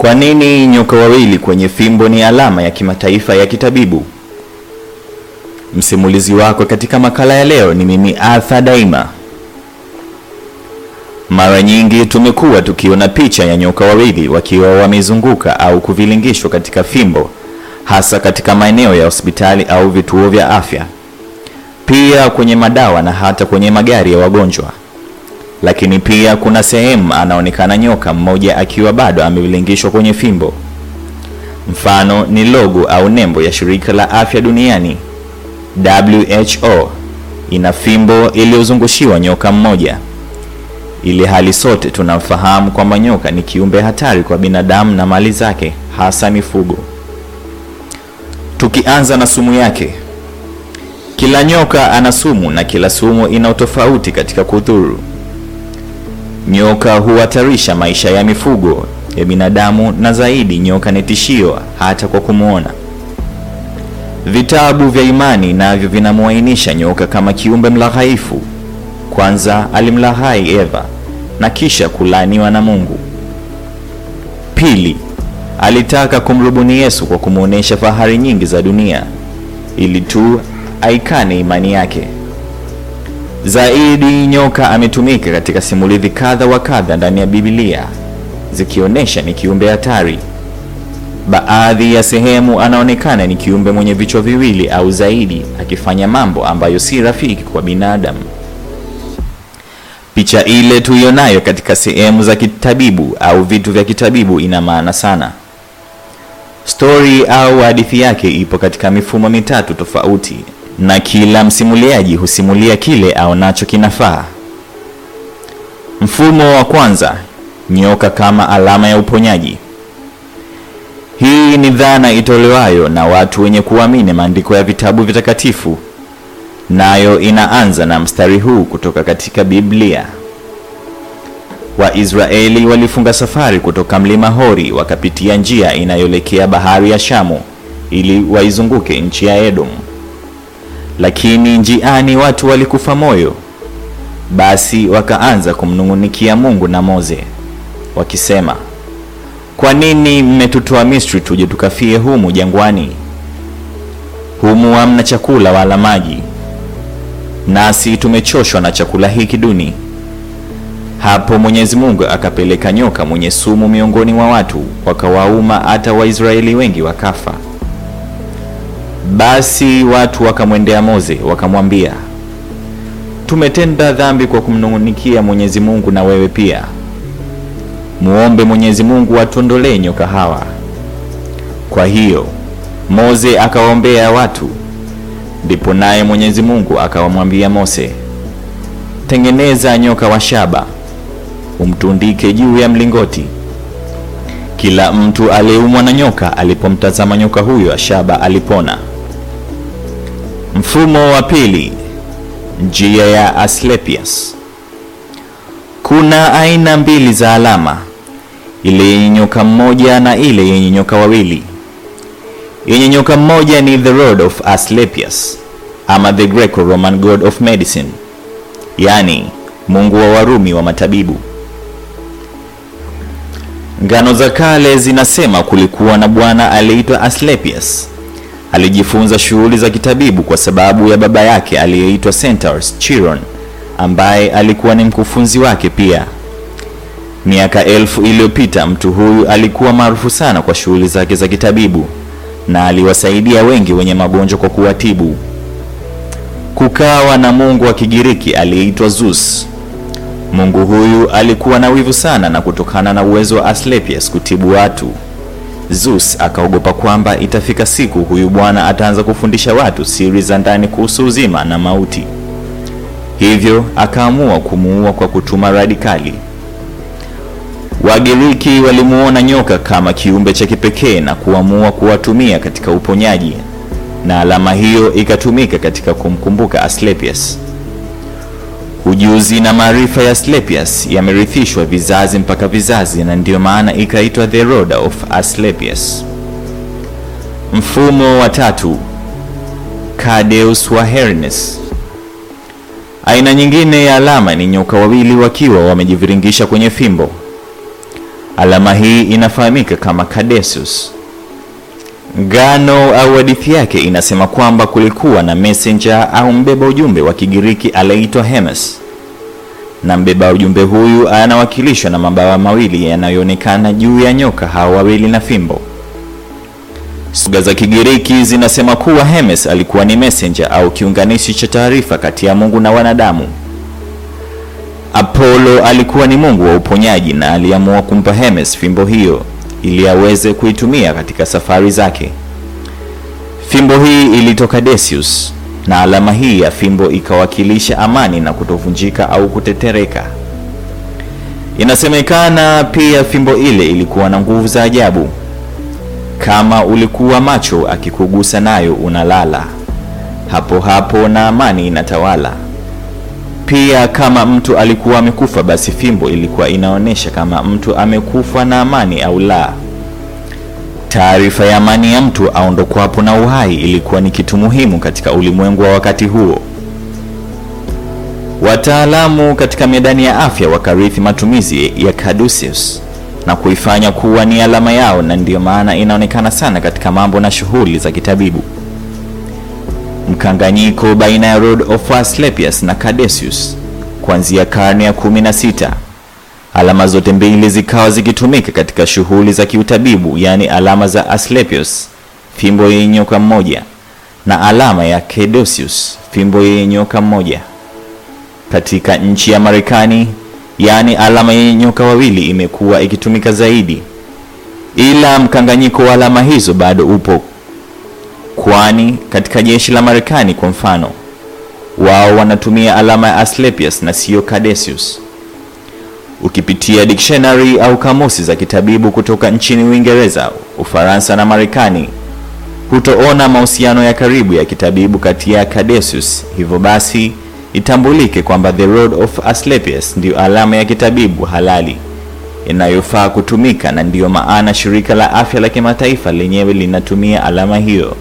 Kwa nini nyoka wawili kwenye fimbo ni alama ya kimataifa ya kitabibu? Msimulizi wako katika makala ya leo ni mimi Arthur Daima. Mara nyingi tumekuwa tukiona picha ya nyoka wawili wakiwa wamezunguka au kuvilingishwa katika fimbo, hasa katika maeneo ya hospitali au vituo vya afya, pia kwenye madawa na hata kwenye magari ya wagonjwa. Lakini pia kuna sehemu anaonekana nyoka mmoja akiwa bado amevilingishwa kwenye fimbo. Mfano ni logo au nembo ya shirika la afya duniani WHO ina fimbo iliyozungushiwa nyoka mmoja, ili hali sote tunamfahamu kwamba nyoka ni kiumbe hatari kwa binadamu na mali zake, hasa mifugo. Tukianza na sumu yake, kila nyoka ana sumu na kila sumu ina utofauti katika kudhuru. Nyoka huhatarisha maisha ya mifugo ya binadamu, na zaidi, nyoka ni tishio hata kwa kumwona. Vitabu vya imani navyo vinamwainisha nyoka kama kiumbe mlaghaifu. Kwanza alimlaghai Eva na kisha kulaaniwa na Mungu. Pili, alitaka kumrubuni Yesu kwa kumwonyesha fahari nyingi za dunia ili tu aikane imani yake. Zaidi, nyoka ametumika katika simulizi kadha wa kadha ndani ya Biblia zikionyesha ni kiumbe hatari. Baadhi ya sehemu anaonekana ni kiumbe mwenye vichwa viwili au zaidi, akifanya mambo ambayo si rafiki kwa binadamu. Picha ile tuionayo katika sehemu za kitabibu au vitu vya kitabibu ina maana sana. Stori au hadithi yake ipo katika mifumo mitatu tofauti, na kila msimuliaji husimulia kile aonacho kinafaa. Mfumo wa kwanza, nyoka kama alama ya uponyaji. Hii ni dhana itolewayo na watu wenye kuamini maandiko ya vitabu vitakatifu, nayo inaanza na mstari huu kutoka katika Biblia. Waisraeli walifunga safari kutoka mlima Hori wakapitia njia inayoelekea bahari ya Shamu ili waizunguke nchi ya Edomu. Lakini njiani watu walikufa moyo, basi wakaanza kumnung'unikia Mungu na Mose wakisema, kwa nini mmetutoa Misri tuje tukafie humu jangwani? Humu hamna chakula wala maji, nasi tumechoshwa na chakula hiki duni. Hapo Mwenyezi Mungu akapeleka nyoka mwenye sumu miongoni mwa watu, wakawauma hata Waisraeli wengi wakafa. Basi watu wakamwendea Mose wakamwambia, tumetenda dhambi kwa kumnung'unikia Mwenyezi Mungu na wewe pia. Muombe Mwenyezi Mungu atuondolee nyoka hawa. Kwa hiyo Mose akawaombea watu, ndipo naye Mwenyezi Mungu akawamwambia Mose, tengeneza nyoka wa shaba, umtundike juu ya mlingoti. Kila mtu aliyeumwa na nyoka alipomtazama nyoka huyo wa shaba alipona. Mfumo wa pili, njia ya Asclepius. Kuna aina mbili za alama, ile yenye nyoka mmoja na ile yenye nyoka wawili. Yenye nyoka mmoja ni the rod of Asclepius ama the Greco-Roman god of medicine, yaani mungu wa Warumi wa matabibu. Ngano za kale zinasema kulikuwa na bwana aliitwa Asclepius. Alijifunza shughuli za kitabibu kwa sababu ya baba yake aliyeitwa Centaurus Chiron ambaye alikuwa ni mkufunzi wake pia. Miaka elfu iliyopita mtu huyu alikuwa maarufu sana kwa shughuli zake za kitabibu na aliwasaidia wengi wenye magonjwa kwa kuwatibu. Kukawa na mungu wa Kigiriki aliyeitwa Zeus. Mungu huyu alikuwa na wivu sana, na kutokana na uwezo wa Asclepius kutibu watu, Zeus akaogopa kwamba itafika siku huyu bwana ataanza kufundisha watu siri za ndani kuhusu uzima na mauti. Hivyo akaamua kumuua kwa kutuma radikali. Wagiriki walimuona nyoka kama kiumbe cha kipekee na kuamua kuwatumia katika uponyaji, na alama hiyo ikatumika katika kumkumbuka Asclepius. Ujuzi na maarifa ya Asclepius yamerithishwa vizazi mpaka vizazi, na ndiyo maana ikaitwa the road of Asclepius. Mfumo wa tatu, Cadeus wa. Aina nyingine ya alama ni nyoka wawili wakiwa wamejiviringisha kwenye fimbo. Alama hii inafahamika kama caduceus. Ngano au hadithi yake inasema kwamba kulikuwa na messenger au mbeba ujumbe wa Kigiriki aliyeitwa Hermes, na mbeba ujumbe huyu anawakilishwa na mabawa mawili yanayoonekana juu ya nyoka hao wawili na fimbo. suga za Kigiriki zinasema kuwa Hermes alikuwa ni messenger au kiunganishi cha taarifa kati ya Mungu na wanadamu. Apollo alikuwa ni mungu wa uponyaji na aliamua kumpa Hermes fimbo hiyo ili aweze kuitumia katika safari zake. Fimbo hii ilitoka Decius na alama hii ya fimbo ikawakilisha amani na kutovunjika au kutetereka. Inasemekana pia fimbo ile ilikuwa na nguvu za ajabu. Kama ulikuwa macho, akikugusa nayo unalala hapo hapo na amani inatawala. Pia kama mtu alikuwa amekufa, basi fimbo ilikuwa inaonyesha kama mtu amekufa na amani au la. Taarifa ya amani ya mtu aondokwapo na uhai ilikuwa ni kitu muhimu katika ulimwengu wa wakati huo. Wataalamu katika medani ya afya wakarithi matumizi ya caduceus na kuifanya kuwa ni alama yao, na ndiyo maana inaonekana sana katika mambo na shughuli za kitabibu. Mkanganyiko baina ya Road of Asclepius na Cadesius kuanzia karne ya 16. Alama zote mbili zikawa zikitumika katika shughuli za kiutabibu, yaani alama za Asclepius, fimbo yenye nyoka mmoja, na alama ya Cadesius, fimbo yenye nyoka mmoja. Katika nchi ya Marekani, yaani alama yenye nyoka wawili imekuwa ikitumika zaidi, ila mkanganyiko wa alama hizo bado upo kwani katika jeshi la Marekani kwa mfano, wao wanatumia alama ya Asclepius na sio Cadesius. Ukipitia dictionary au kamusi za kitabibu kutoka nchini Uingereza, Ufaransa na Marekani, hutoona mahusiano ya karibu ya kitabibu kati ya Cadesius. Hivyo basi itambulike kwamba the Road of Asclepius ndiyo alama ya kitabibu halali inayofaa kutumika, na ndiyo maana shirika la afya la kimataifa lenyewe linatumia alama hiyo.